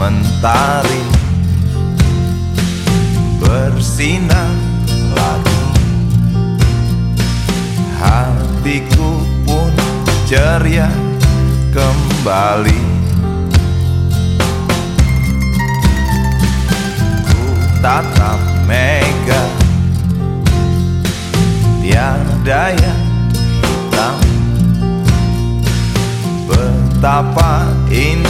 hari bersinar lagi. Hatiku pun ceria kembali. Ku tatap mega Tiada yang hitam. Betapa indah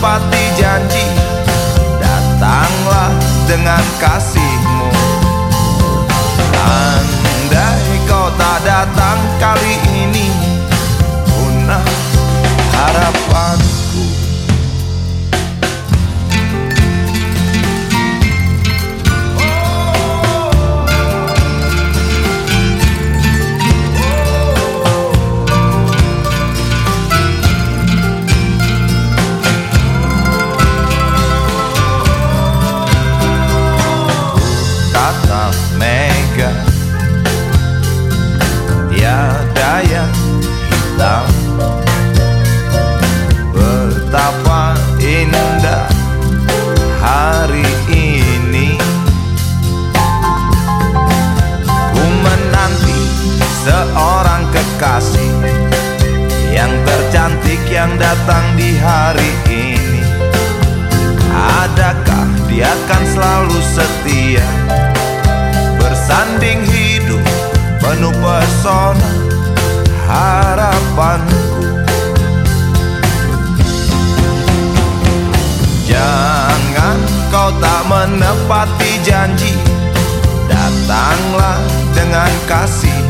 menepati janji. Datanglah dengan kasihmu kekasih Yang tercantik yang datang di hari ini. Adakah dia akan selalu setia Bersanding hidup penuh pesona harapanku? Jangan kau tak menepati janji Datanglah dengan kasihmu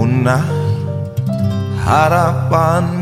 Punah harapanku